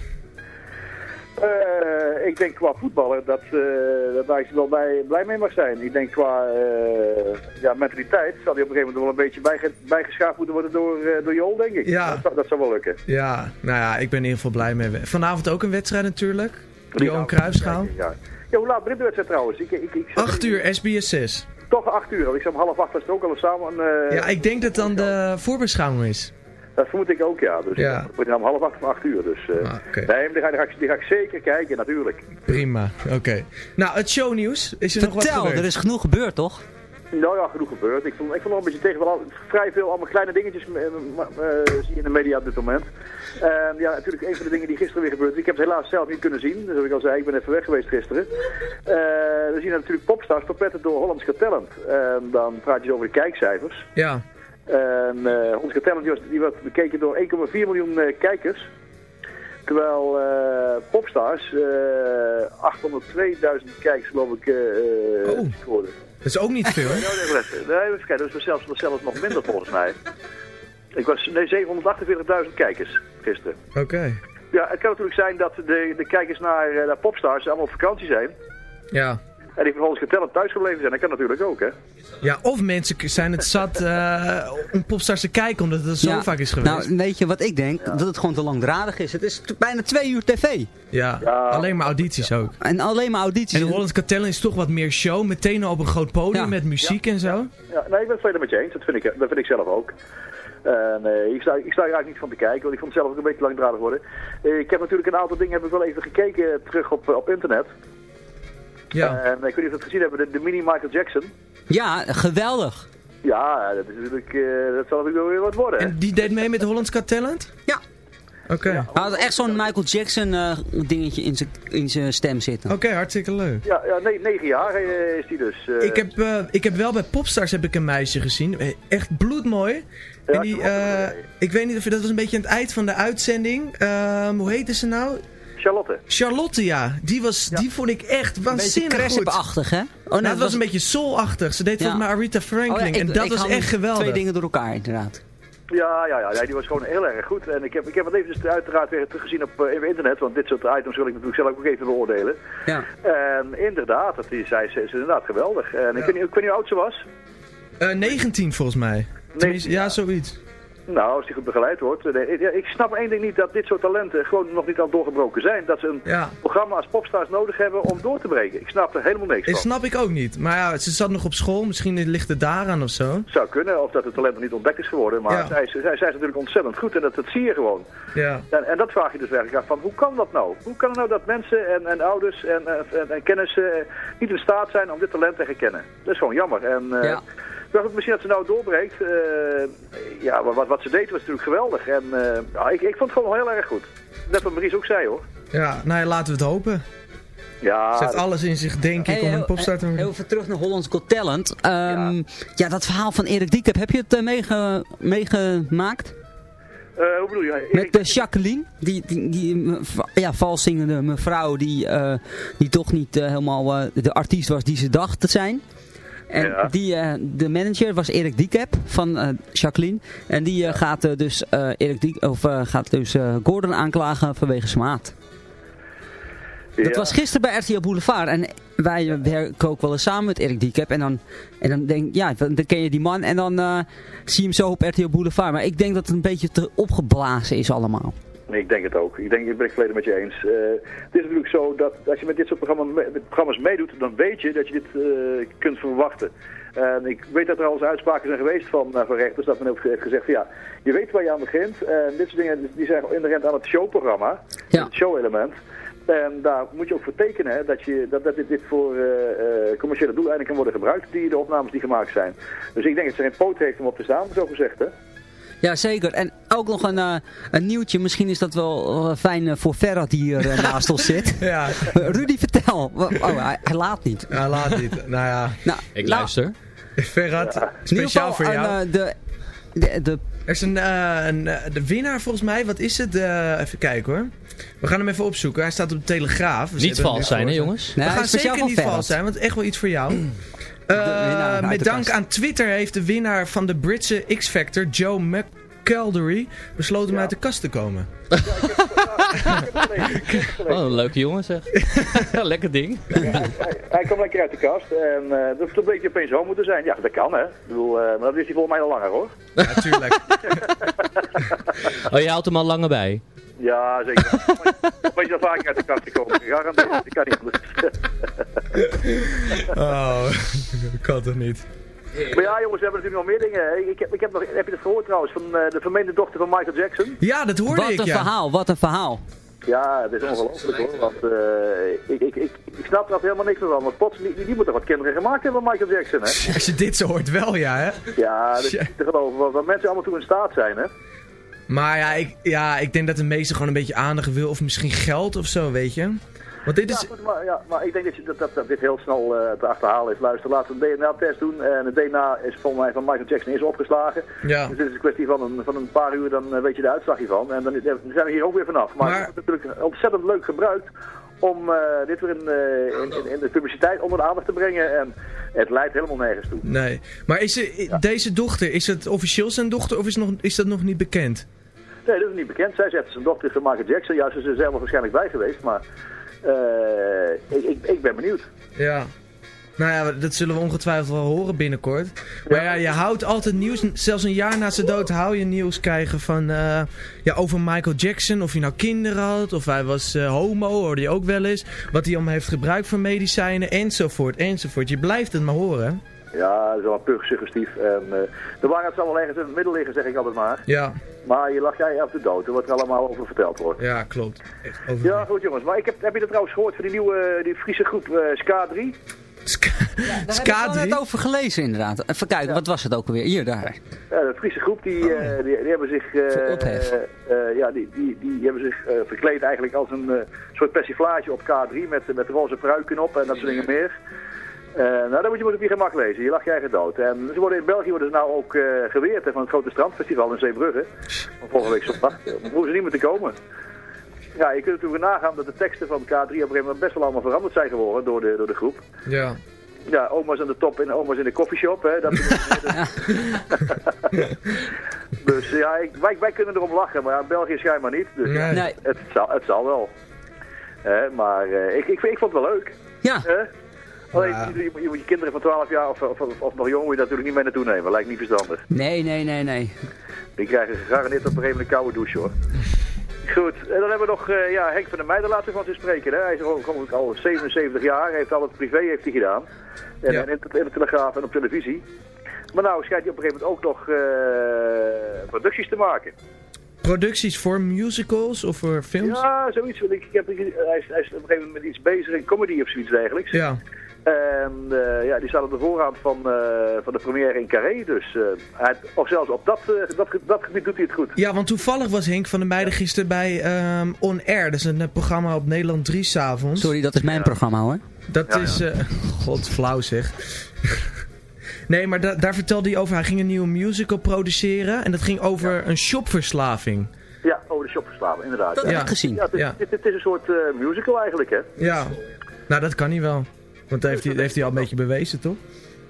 Eh, ik denk qua voetballer dat, eh dat er wel bij, blij mee mag zijn. Ik denk qua eh, ja, mentaliteit zal hij op een gegeven moment wel een beetje bijge, bijgeschaafd moeten worden door, eh, door Jol, denk ik. Ja. Dat, zou- dat zou wel lukken. Ja, nou ja, ik ben in ieder geval blij mee. Vanavond ook een wedstrijd natuurlijk. Johan Cruijffschaal. Ja. ja, hoe laat begint de wedstrijd trouwens? Ik, ik, ik, 8 uur, SBS 6. Toch 8 uur, want ik zou om half acht was het ook al samen. Ja, ik denk dat dan de voorbeschouwing is. Dat vermoed ik ook, ja. Dus Ja. ik ben om half acht of acht uur. Dus, eh, oké. Nee, maar die ga, die, ga ik, die ga ik zeker kijken, natuurlijk. Prima, oké. Nou, het shownieuws. Is er nog wat Vertel, gebeurd? er is genoeg gebeurd, toch? Nou ja, genoeg gebeurd. Ik vond, ik vond wel een beetje tegen wel al- vrij veel allemaal kleine dingetjes eh, eh, zie je in de media op dit moment. Ehm, ja, natuurlijk een van de dingen die gisteren weer gebeurd is. Ik heb het helaas zelf niet kunnen zien. Dus zoals ik al zei, ik ben even weg geweest gisteren. Eh, we zien natuurlijk popstars verpetterd door Hollands Got Talent. En dan praat je dus over de kijkcijfers. Ja. En Hollands Got Talent die, werd bekeken door 1,4 miljoen eh, kijkers. Terwijl eh, Popstars eh 802.000 kijkers geloof ik Oh. Dat is ook niet veel, hè? Nee, nee, even kijken, dat is zelfs, zelfs nog minder volgens mij. Ik was, nee, 748.000 kijkers gisteren. Oké. Ja, het kan natuurlijk zijn dat de, de kijkers naar, naar Popstars allemaal op vakantie zijn. Ja. En die vervolgens geteld thuis gebleven zijn. Dat kan natuurlijk ook, hè. Ja, of mensen zijn het zat eh, om popstars te kijken, omdat het zo Ja. vaak is geweest. Nou, weet je wat ik denk? Dat het gewoon te langdradig is. Het is bijna twee uur tv. ja, alleen maar audities ook. En alleen maar audities. En Hollands Got Talent is toch wat meer show, meteen op een groot podium Ja. met muziek en zo. Ja, nee, ik ben het volledig met je eens. Dat vind ik, dat vind ik zelf ook. En, eh, ik, sta, ik sta er eigenlijk niet van te kijken, want ik vond het zelf ook een beetje langdradig worden. Eh, ik heb natuurlijk een aantal dingen heb ik wel even gekeken terug op, op internet. Ja. En ik weet niet of we het gezien hebben, de, de mini Michael Jackson. Ja, geweldig. Ja, dat, is natuurlijk, eh, dat zal natuurlijk wel weer wat worden. En die deed mee met Hollands Got Talent? Ja. Oké. Hij had echt zo'n Michael Jackson eh, dingetje in zijn- in zijn stem zitten. Oké, hartstikke leuk. Ja, ja ne- negen jaar eh, is die dus. eh. Ik heb, eh, ik heb wel bij Popstars heb ik een meisje gezien. Echt bloedmooi. en die, eh, ik weet niet of je, dat was een beetje aan het eind van de uitzending. Ehm, hoe heette ze nou? Charlotte. Charlotte, ja. Die, was, die vond ik echt Een beetje waanzinnig goed. Cressip-achtig, hè? Oh, nou, nee, het was een beetje soul-achtig. Ze deed Ja. volgens mij Aretha Franklin. Oh ja, ik- en dat ik was echt geweldig. Twee dingen door elkaar, inderdaad. Ja, ja, ja, die was gewoon heel erg goed. En ik heb, ik heb het even dus uiteraard weer teruggezien op eh, even internet, want dit soort items wil ik natuurlijk zelf ook even beoordelen. Ja. En inderdaad, dat is, zij is, is inderdaad geweldig. En ik, weet niet, ik weet niet hoe oud ze was. Eh, 19 volgens mij. Ja, zoiets. Nou, als die goed begeleid wordt. Nee, ik- snap één ding niet dat dit soort talenten gewoon nog niet al doorgebroken zijn. Dat ze een Ja. programma als popstars nodig hebben om door te breken. Ik snap er helemaal niks Dat van. snap ik ook niet. Maar ja, ze zat nog op school. Misschien ligt het daaraan of zo. Zou kunnen, of dat het talent nog niet ontdekt is geworden. Maar Ja. zij, is- zij, zij is natuurlijk ontzettend goed en dat, dat zie je gewoon. Ja. En, en dat vraag je dus eigenlijk af van, hoe kan dat nou? Hoe kan het nou dat mensen en, en ouders en, en, en, en kennissen eh, niet in staat zijn om dit talent te herkennen? Dat is gewoon jammer. En, eh, Ja. Dacht ook misschien dat ze nou doorbreekt. eh, ja, wat, wat, wat ze deed was natuurlijk geweldig. En eh, ja, ik, ik vond het gewoon heel erg goed. Net wat Maries ook zei hoor. Ja, nou ja, laten we het hopen. Ja, Ze heeft alles in zich, denk ik, Hey, om een popstar te worden. Heel even terug naar Hollands Got Talent. Ehm, ja. dat verhaal van Erik Diekep, heb je het meege- meegemaakt? Eh, hoe bedoel je? Met de Jacqueline, die, die, die ja, valszingende mevrouw die, eh, die toch niet helemaal eh, de artiest was die ze dacht te zijn. En Ja. die, eh, de manager was Erik Diekep van eh, Jacqueline. En die eh, gaat, dus, Erik Diek, of, gaat dus Gordon aanklagen vanwege smaad. Dat was gisteren bij RTL Boulevard. En wij werken ook wel eens samen met Erik Diekep. En dan, en dan denk ja, dan ken je die man en dan zie je hem zo op RTL Boulevard. Maar ik denk dat het een beetje te opgeblazen is allemaal. Nee, ik denk het ook. Ik denk, ik ben het volledig met je eens. Eh, het is natuurlijk zo dat als je met dit soort programma's, me- met programma's meedoet, dan weet je dat je dit eh, kunt verwachten. En ik weet dat er al eens uitspraken zijn geweest van, eh, van rechters, dat men ook heeft gezegd van ja, je weet waar je aan begint. En dit soort dingen die zijn inherent aan het showprogramma, Ja. het showelement. En daar moet je ook voor tekenen hè, dat, je, dat, dat dit, dit voor commerciële doeleinden kan worden gebruikt, die, de opnames die gemaakt zijn. Dus ik denk dat ze geen poot heeft om op te staan, zo gezegd hè. Ja, zeker. En ook nog een, eh, een nieuwtje. Misschien is dat wel eh, fijn eh, voor Ferrat die hier naast ons zit. Ja. Rudy, vertel. Oh, hij, hij laat niet. Ja, laat niet. Nou ja. Nou, Ik nou, luister. Ferrat, speciaal voor jou. een, eh, de, de, de, Er is een, eh, een de winnaar volgens mij, wat is het? Eh, even kijken hoor. We gaan hem even opzoeken. Hij staat op de Telegraaf. Dus Niet vals zijn, hè jongens? Nee, We hij gaan zeker niet Ferrat. vals zijn, want echt wel iets voor jou. Eh met dank aan Twitter heeft de winnaar van de Britse X-Factor, Joe McCaldery, besloten om uit de kast te komen. Oh, een leuke jongen zeg. Lekker ding. hij, hij kwam lekker uit de kast en eh dus toen bleek hij opeens zo moeten zijn. Ja, dat kan hè. Ik bedoel, eh, maar dat wist hij volgens mij al langer hoor. Natuurlijk. Oh, je houdt hem al langer bij. Ja, zeker. Opeens al vaker uit de kast gekomen. Gegarandeerd. Dat kan niet anders. Oh, dat kan toch niet. Maar ja jongens, we hebben natuurlijk nog meer dingen. hè. Ik heb, ik heb, nog, heb je het gehoord trouwens van eh, de vermeende dochter van Michael Jackson? Ja, dat hoorde wat ik, een ja. verhaal, wat een verhaal. Ja, het is ongelooflijk hoor. Want eh, ik, ik, ik, ik snap er helemaal niks van. Want Pots, die, die moet toch wat kinderen gemaakt hebben van Michael Jackson, hè? Als je dit zo hoort wel, ja hè. Ja, dat is te geloven. Wat, wat mensen allemaal toe in staat zijn, hè? Maar ja ik, ja, ik denk dat de meesten gewoon een beetje aandacht wil of misschien geld of zo, weet je. Want dit is... Ja, goed, maar, ja, maar ik denk dat, je, dat, dat, dat dit heel snel eh, te achterhalen is. Luister, laten we een DNA-test doen. En het DNA is volgens mij van Michael Jackson is opgeslagen. Ja. Dus het is een kwestie van een, van een paar uur, dan eh, weet je de uitslag hiervan. En dan, zijn we hier ook weer vanaf. Maar, Maar- het is natuurlijk ontzettend leuk gebruikt om eh, dit weer in, eh, in, in, in de publiciteit onder de aandacht te brengen. En het leidt helemaal nergens toe. Nee. Maar is er, deze dochter, is het officieel zijn dochter of is, nog, is dat nog niet bekend? Nee, dat is niet bekend. Zij zegt zijn dochter is van Michael Jackson. Ja, ze is er zelf waarschijnlijk bij geweest. Maar eh, ik, ik, ik ben benieuwd. Ja. Nou ja, dat zullen we ongetwijfeld wel horen binnenkort. Maar ja, je houdt altijd nieuws, zelfs een jaar na zijn dood hou je nieuws krijgen van, eh, ja, over Michael Jackson. Of hij nou kinderen had, of hij was eh, homo, hoorde je ook wel eens. Wat hij allemaal heeft gebruikt voor medicijnen, enzovoort, enzovoort. Je blijft het maar horen? Ja, dat is wel puur suggestief. En, eh, de waarheid zal wel ergens in het midden liggen, zeg ik altijd maar. Ja, Maar je lacht jij af de dood, wat er allemaal over verteld wordt. ja, klopt. Echt over... Ja, goed jongens. Maar ik heb, heb je dat trouwens gehoord van die nieuwe, die Friese groep eh, Ska 3? Daar net over gelezen inderdaad. Even kijken, wat was het ook alweer? Hier, daar. Ja, de Friese groep die, eh, die, die hebben zich, eh, eh, ja, die, die, die hebben zich eh, verkleed eigenlijk als een eh, soort persiflage op K3 met, met roze pruiken op en dat soort dingen meer. Eh, nou, dan moet je maar op je gemak lezen. Je lacht je eigen dood. En ze worden in België worden ze nou ook eh, geweerd hè, van het grote strandfestival in Zeebrugge. Van volgende week zondag. Dan hoeven ze niet meer te komen. Ja, je kunt natuurlijk nagaan dat de teksten van K3 op een gegeven moment best wel allemaal veranderd zijn geworden door de, door de groep. Ja. Ja, oma's aan de top en oma's in de koffieshop. Hè, dat dus ja, ik, wij, wij kunnen erom lachen, maar ja, België schijnbaar niet. Dus Nee. Nee. Het, zal, het zal wel. Hè, maar eh, ik, ik, ik vond het wel leuk. Ja. Hè? Alleen, Ja. je, je moet je kinderen van 12 jaar of, of, of, of nog jong moet je natuurlijk niet mee naartoe nemen. Lijkt niet verstandig. Nee, nee, nee, nee. Die krijgen gegarandeerd op een gegeven moment een koude douche hoor. Goed, en dan hebben we nog eh, ja, Henk van der Meijden laten van zich spreken. Hè? Hij is al, al 77 jaar, heeft al het privé heeft hij gedaan. En, Ja. en in, de- in de Telegraaf en op televisie. Maar nou schijnt hij op een gegeven moment ook nog eh, producties te maken. Producties voor musicals of voor films? Ja, zoiets. Want ik, ik heb, hij, is, hij is op een gegeven moment met iets bezig in comedy of zoiets dergelijks. Ja. En eh, ja, die staat op de voorhand van, eh, van de première in Carré. Dus eh, hij, of zelfs op dat, dat, dat gebied doet hij het goed. Ja, want toevallig was Henk van der Meijden gisteren bij ehm, On Air. Dat is een programma op Nederland 3 s'avonds. Sorry, dat is mijn programma hoor. Dat Ja, is... ja. eh, God, flauw zeg. nee, maar da- daar vertelde hij over. Hij ging een nieuwe musical produceren. En dat ging over een shopverslaving. Ja, over de shopverslaving, inderdaad. Dat ja. heb ik gezien. Ja, het, is, Ja. Het, het is een soort eh, musical eigenlijk, hè? Ja. Nou, dat kan hij wel. Want dat heeft hij, dat heeft hij al een beetje bewezen, toch?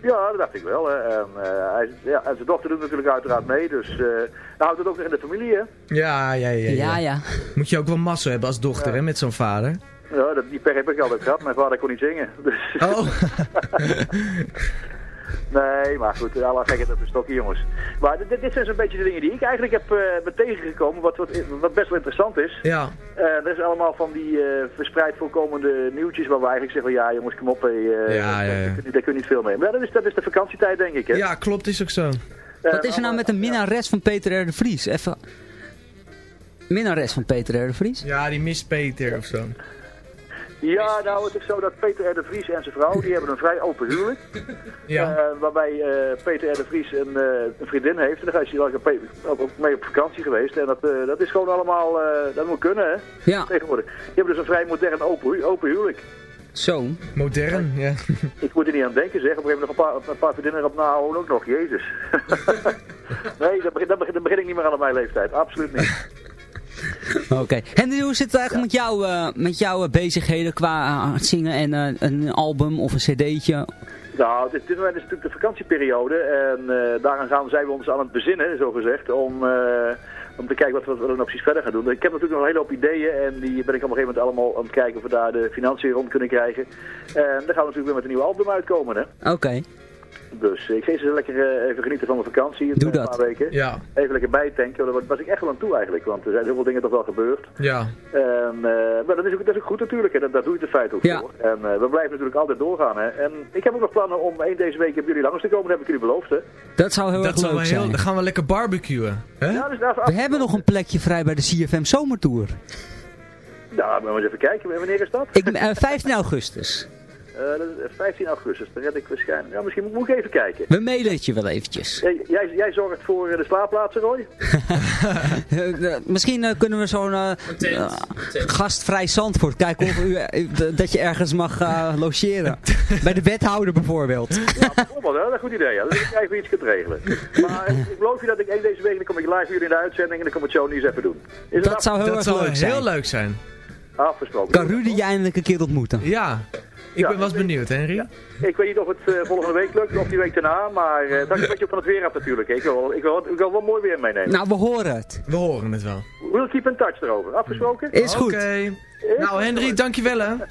Ja, dat dacht ik wel. Hè. En, eh, hij, ja, en zijn dochter doet natuurlijk uiteraard mee, dus eh hij houdt het ook nog in de familie, hè? Ja, ja, ja. Ja, ja. Moet je ook wel massa hebben als dochter, hè, met zo'n vader. Ja, dat, die per heb ik altijd gehad. Mijn vader kon niet zingen. Dus, Oh. nee, maar goed, laat gekheid op een stokje, jongens. Maar dit, dit zijn zo'n beetje de dingen die ik eigenlijk heb eh, ben tegengekomen, wat, wat, wat best wel interessant is. ja. Eh, er is allemaal van die eh, verspreid voorkomende nieuwtjes waar we eigenlijk zeggen, van, ja jongens, kom op, hey, eh, Ja, ja, ja. Daar, kun je, daar kun je niet veel mee. Maar ja, dat is, dat is de vakantietijd, denk ik, hè? ja, klopt, is ook zo. Wat is er nou met de minnares van Peter R. de Vries? Even... Minnares van Peter R. de Vries? Ja, die mist Peter of zo. Ja, nou het is zo dat Peter R. de Vries en zijn vrouw, die hebben een vrij open huwelijk. Ja. Eh, waarbij eh, Peter R. de Vries een, eh, een vriendin heeft. En daar is hij wel op- op- op- mee op vakantie geweest. En dat, eh, dat is gewoon allemaal, eh, dat moet kunnen hè, Ja. tegenwoordig. Die hebben dus een vrij modern open, hu- open huwelijk. Zo. Modern, ja. Ik moet er niet aan denken zeg. Op een gegeven moment nog een paar, een paar vriendinnen erop nahouden ook nog. Jezus. nee, dat begin, dat, begin, dat begin ik niet meer aan op mijn leeftijd. Absoluut niet. Oké. Henry, hoe zit het eigenlijk met, jou, eh, met jouw eh, bezigheden qua eh, zingen en een album of een cd'tje? Nou, dit, dit moment is natuurlijk de vakantieperiode en daaraan gaan, zijn we ons aan het bezinnen, zo gezegd, om, om te kijken wat we, wat we dan precies verder gaan doen. Ik heb natuurlijk nog een hele hoop ideeën en die ben ik op een gegeven moment allemaal aan het kijken of we daar de financiën rond kunnen krijgen. En dan gaan we natuurlijk weer met een nieuw album uitkomen, hè. Oké. Dus ik ga eens lekker eh, even genieten van de vakantie. Doe een dat. paar weken. Ja. Even lekker bijtanken, want daar was ik echt wel aan toe eigenlijk, want er zijn heel veel dingen toch wel gebeurd. Ja. En, eh, maar dat is, ook, dat is ook goed natuurlijk, hè. Dat, daar doe je het in feite ook Ja. voor. En eh, we blijven natuurlijk altijd doorgaan. Hè. En ik heb ook nog plannen om één deze week bij jullie langs te komen, dat heb ik jullie beloofd. Hè. Dat zou heel Dat erg leuk wel zijn. heel, dan gaan we lekker barbecuen. Hè? Ja, dus daar We hebben nog een plekje vrij bij de CFM Zomertour. Nou, maar eens even kijken, wanneer is dat? Ik, eh 15 augustus. Eh, dat is 15 augustus, dan red ik waarschijnlijk. Ja, misschien moet, ik even kijken. We mailen het je wel eventjes. Jij, jij, jij zorgt voor eh, de slaapplaatsen, Roy? Eh, eh, misschien eh, kunnen we zo'n eh, eh, gastvrij Zandvoort kijken of u, eh, dat je ergens mag eh, logeren. Bij de wethouder bijvoorbeeld. Ja, bijvoorbeeld, hè? dat is een goed idee. Ja. Dan of je iets kunt regelen. Maar eh, ik beloof je dat ik één deze week, dan kom ik live hier in de uitzending en dan kom ik het zo niet eens even doen. Is Dat zou heel Dat erg zou leuk zijn. heel leuk zijn. af- afgesproken? Kan Rudy je eindelijk een keer ontmoeten? Ja. Ik Ja, ben wel eens ik- benieuwd, Henry. Ik weet niet of het eh, volgende week lukt of die week daarna, maar eh, het hangt een beetje van het weer af natuurlijk. hè. Ik wil, wel- ik wil, ik wil wel mooi weer meenemen. Nou, we horen het. We horen het wel. We'll keep in touch erover. Afgesproken? Is goed. Oké. Nou, Henry, dankjewel hè.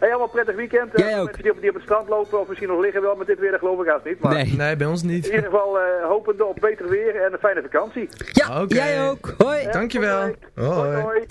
Hey, allemaal prettig weekend. Jij ook. Mensen die op, die op het strand lopen of misschien nog liggen wel met dit weer, dat geloof ik haast niet. Maar Nee. Nee, bij ons in niet. ieder geval eh, hopende op beter weer en een fijne vakantie. Ja, jij ook. Hoi. Dankjewel. Hoi. hoi.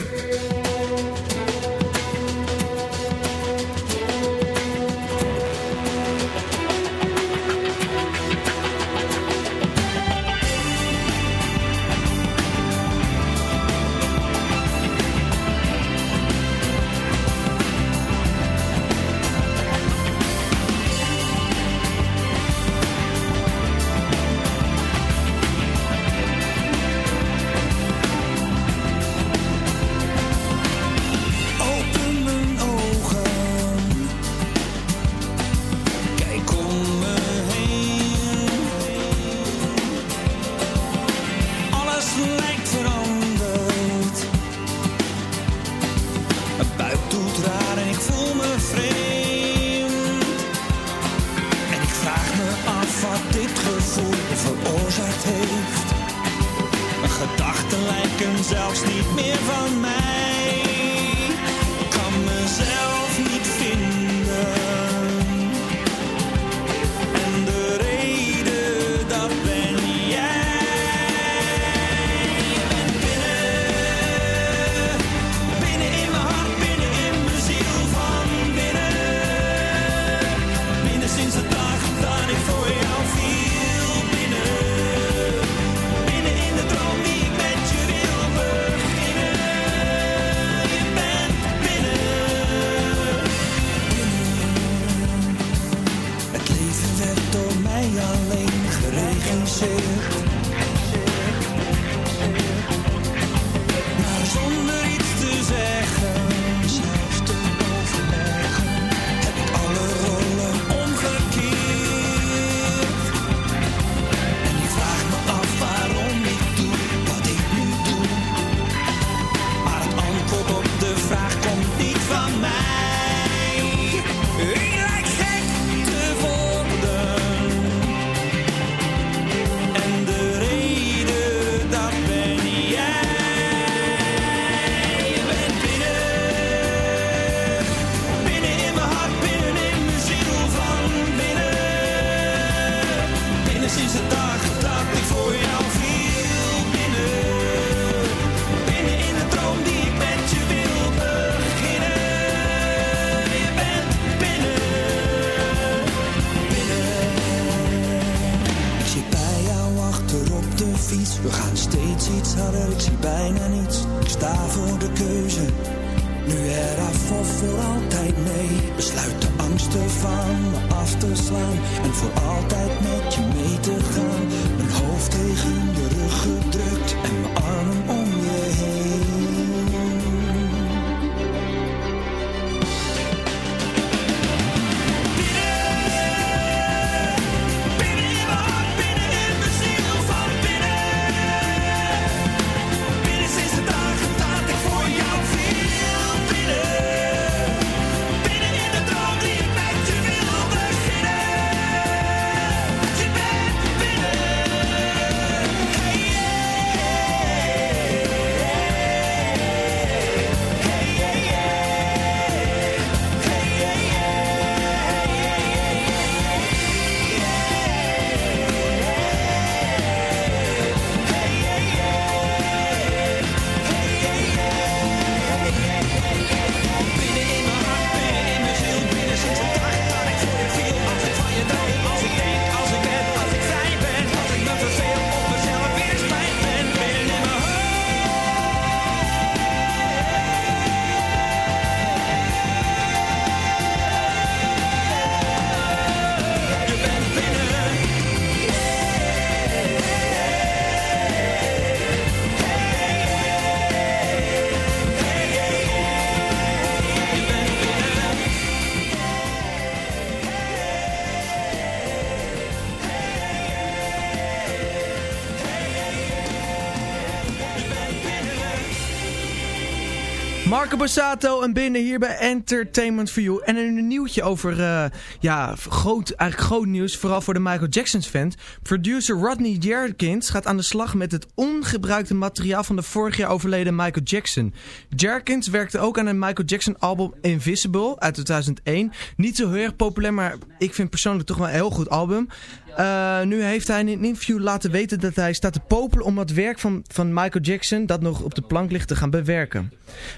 Borsato en binnen hier bij Entertainment for You. En een nieuwtje over, eh, ja, groot, eigenlijk groot nieuws, vooral voor de Michael Jackson fans. Producer Rodney Jerkins gaat aan de slag met het ongebruikte materiaal van de vorig jaar overleden Michael Jackson. Jerkins werkte ook aan een Michael Jackson album Invisible uit 2001. Niet zo heel erg populair, maar ik vind persoonlijk toch wel een heel goed album. Eh, nu heeft hij in een interview laten weten dat hij staat te popelen om het werk van, van Michael Jackson, dat nog op de plank ligt, te gaan bewerken.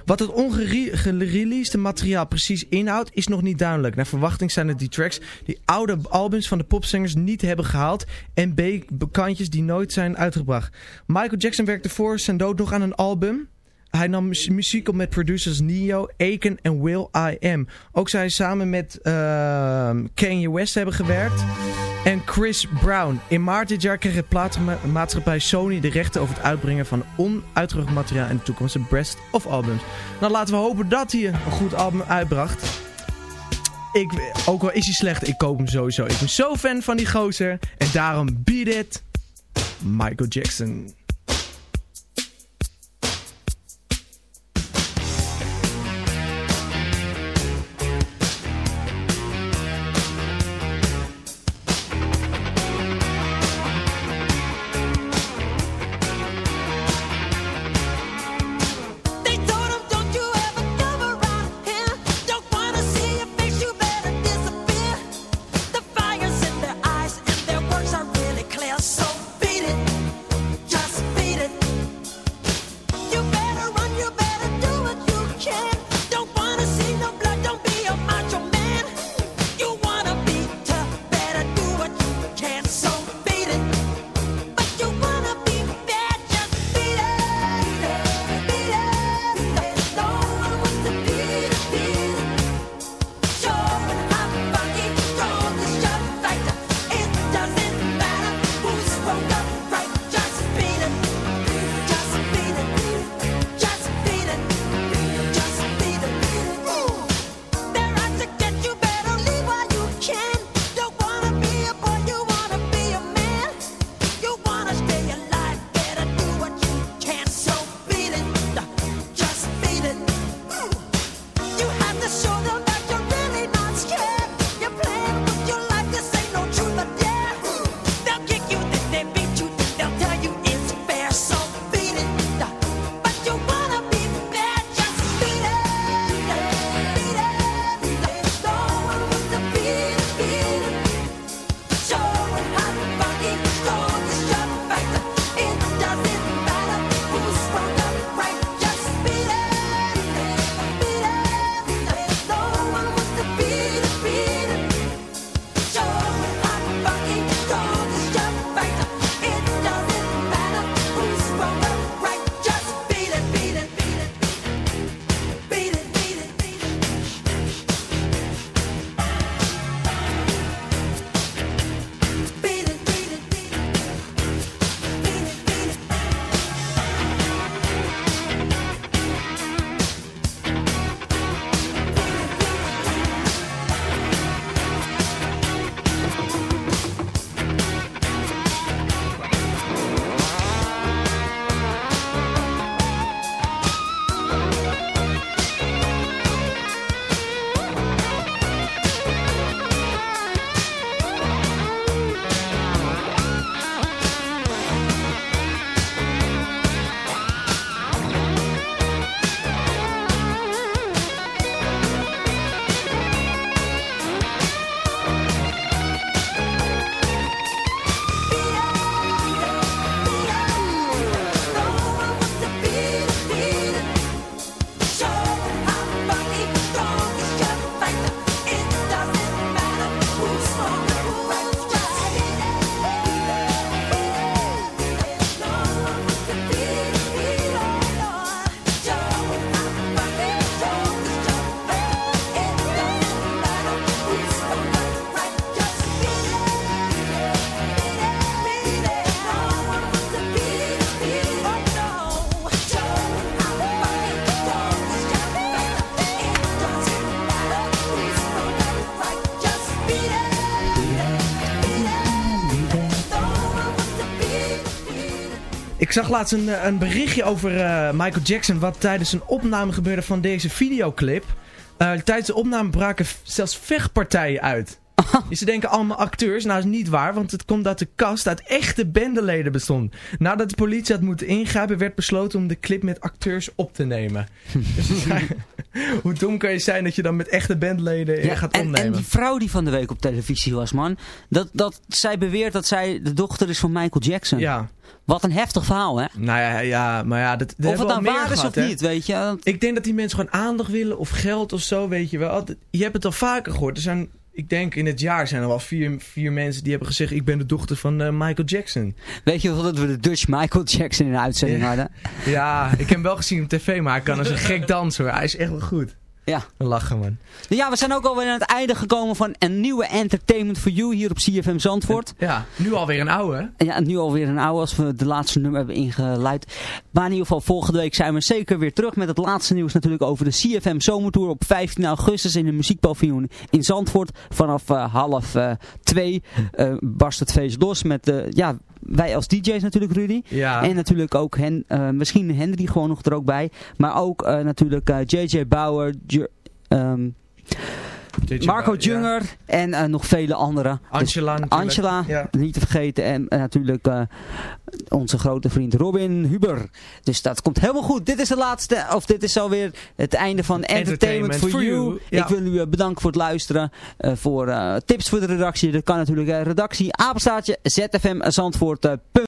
Wat het ongereleased materiaal precies inhoudt, is nog niet duidelijk. Naar verwachting zijn het die tracks die oude albums van de popzangers niet hebben gehaald en B-kantjes die nooit zijn uitgebracht. Michael Jackson werkte voor zijn dood nog aan een album. Hij nam mu- muziek op met producers Neo, Aiken en Will I Am. Ook zij samen met ehm, Kanye West hebben gewerkt. En Chris Brown. In maart dit jaar kreeg de platenmaatschappij Sony de rechten over het uitbrengen van onuitgebracht materiaal in de toekomst. Best of albums. Nou laten we hopen dat hij een goed album uitbracht. Ik, ook al is hij slecht, ik koop hem sowieso. Ik ben zo fan van die gozer. En daarom beat it. Michael Jackson. Zag laatst een, eh, een berichtje over eh, Michael Jackson wat tijdens een opname gebeurde van deze videoclip. Eh, tijdens de opname braken zelfs vechtpartijen uit. Ze denken allemaal acteurs. Nou, dat is niet waar, want het komt dat de kast uit echte bendeleden bestond. Nadat de politie had moeten ingrijpen, werd besloten om de clip met acteurs op te nemen. dus hoe dom kan je zijn dat je dan met echte bandleden Ja, gaat en, opnemen? en die vrouw die van de week op televisie was, man. Dat, dat, zij beweert dat zij de dochter is van Michael Jackson. Ja. Wat een heftig verhaal, hè? Nou ja, ja maar ja, dat, dat Of het we nou waar is gehad, of hè. niet, weet je. Ik denk dat die mensen gewoon aandacht willen of geld of zo, weet je wel. Je hebt het al vaker gehoord. Er zijn, ik denk in het jaar zijn er wel vier, vier mensen die hebben gezegd... ik ben de dochter van eh, Michael Jackson. Weet je wel dat we de Dutch Michael Jackson in de uitzending Ja. hadden? Ja, ik heb hem wel gezien op tv, maar hij kan als een gek dansen hoor. Hij is echt wel goed. Ja. Lachen man. Ja, we zijn ook alweer aan het einde gekomen van een nieuwe Entertainment for You hier op CFM Zandvoort. Ja, nu alweer een oude. Ja, nu alweer een oude als we de laatste nummer hebben ingeluid. Maar in ieder geval volgende week zijn we zeker weer terug met het laatste nieuws natuurlijk over de CFM Zomertour op 15 augustus in de muziekpaviljoen in Zandvoort. Vanaf eh, half eh, twee eh, barst het feest los met eh, ja, wij als DJ's natuurlijk Rudy. Ja. En natuurlijk ook hen, eh, misschien Henry gewoon nog er ook bij. Maar ook eh, natuurlijk eh, JJ Bauer, Ju- ehm, JJ Marco ja. Junger en eh, nog vele anderen. Dus Angela. Angela, Ja. niet te vergeten. En eh, natuurlijk eh, onze grote vriend Robin Huber. Dus dat komt helemaal goed. Dit is de laatste, of dit is alweer het einde van Entertainment, Entertainment for, for You. You. Ja. Ik wil u bedanken voor het luisteren. voor tips voor de redactie. Dat kan natuurlijk redactie apenstaartje zfmzandvoort.nl